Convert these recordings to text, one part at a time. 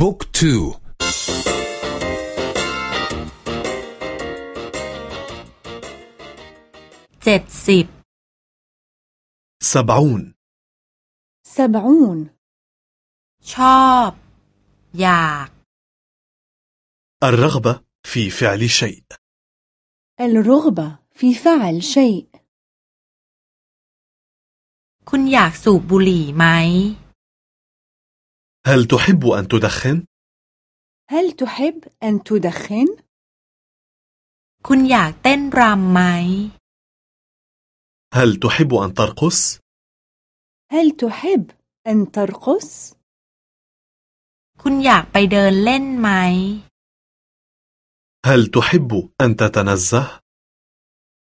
บุ๊กทูเจ็ดสิบ سبعون سبعون ชอบ อยาก الرغبة في فعل شيء الرغبة في فعل شيء คุณอยากสูบบุหรี่ไหม هل تحب أن تدخن؟ هل تحب أن تدخن؟ คุณอยากเต้นรำไหม هل تحب أن ترقص؟ هل تحب أن ترقص؟ คุณอยากไปเดินเล่นไหม هل تحب أن تتنزه؟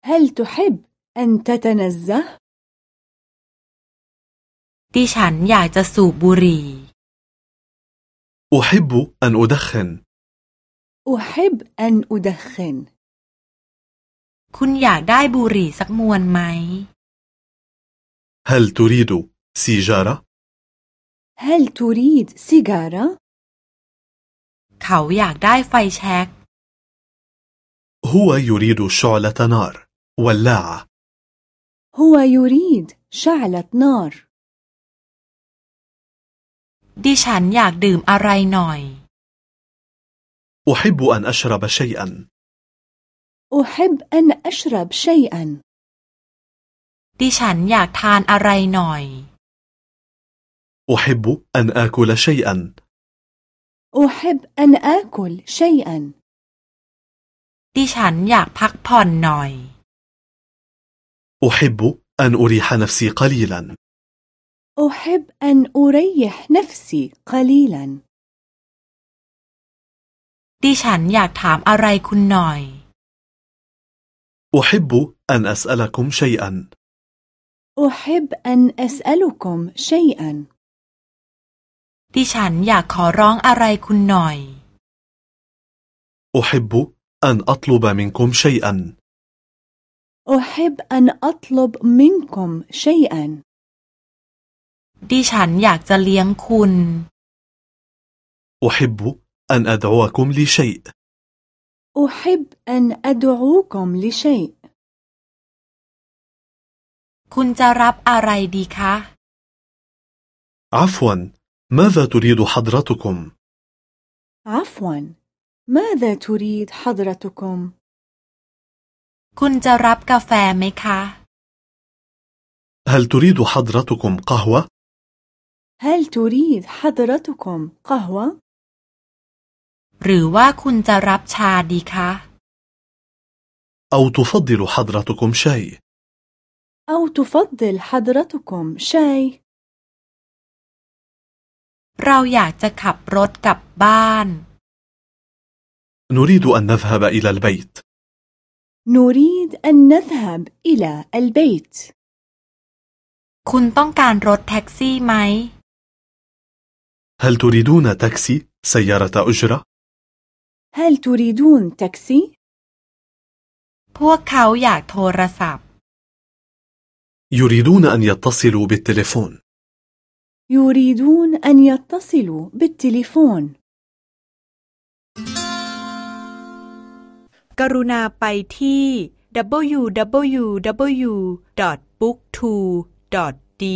هل تحب أن تتنزه؟ ดิฉันอยากจะสูบบุหรี่ أحب أن أدخن أحب أن أدخن คุณอยากได้บุหรี่สักมวนไหม هل تريد سيجارة؟ هل تريد سيجارة؟ เขาอยากได้ไฟแช็ก هو يريد شعلة نار ولاعة هو يريد شعلة نار ดิฉันอยากดื่มอะไรหน่อย أحب أن أشرب شيئا أحب أن أشرب شيئا ดิฉันอยากทานอะไรหน่อย أحب أن آكل شيئا أحب أن آكل شيئا ดิฉันอยากพักผ่อนหน่อย أحب أن أريح نفسي قليلا أحب أن أريح نفسي قليلا ดิฉันอยากถามอะไรคุณหน่อย أحب أن أسألكم شيئا أحب أن أسألكم شيئا ดิฉันอยากขอร้องอะไรคุณหน่อย أحب أن أطلب منكم شيئا أحب أن أطلب منكم شيئا ดิฉันอยากจะเลี้ยงคุณ أحب أن أدعوكم لشيء أحب أن أدعوكم لشيء คุณจะรับอะไรดีคะ عفوا ماذا تريد حضرتكم؟ عفوا ماذا تريد حضرتكم؟ คุณจะรับกาแฟไหมคะ هل تريد حضرتكم قهوة؟ هل تريد حضرتكم قهوة؟ หรือว่าคุณจะรับชาดีคะ أو تفضل حضرتكم شاي؟ أو تفضل حضرتكم شاي؟ เราอยากจะขับรถกลับบ้าน نريد أن نذهب إلى البيت نريد أن نذهب إلى البيت คุณต้องการรถแท็กซี่ไหม هل تريدون تاكسي سيارة أجرة؟ هل تريدون تاكسي؟ พวกเขาอยากโทรศัพท์ يريدون أن يتصلوا بالتليفون يريدون أن يتصلوا بالتليفون กรุณาไปที่ www.booktwo.de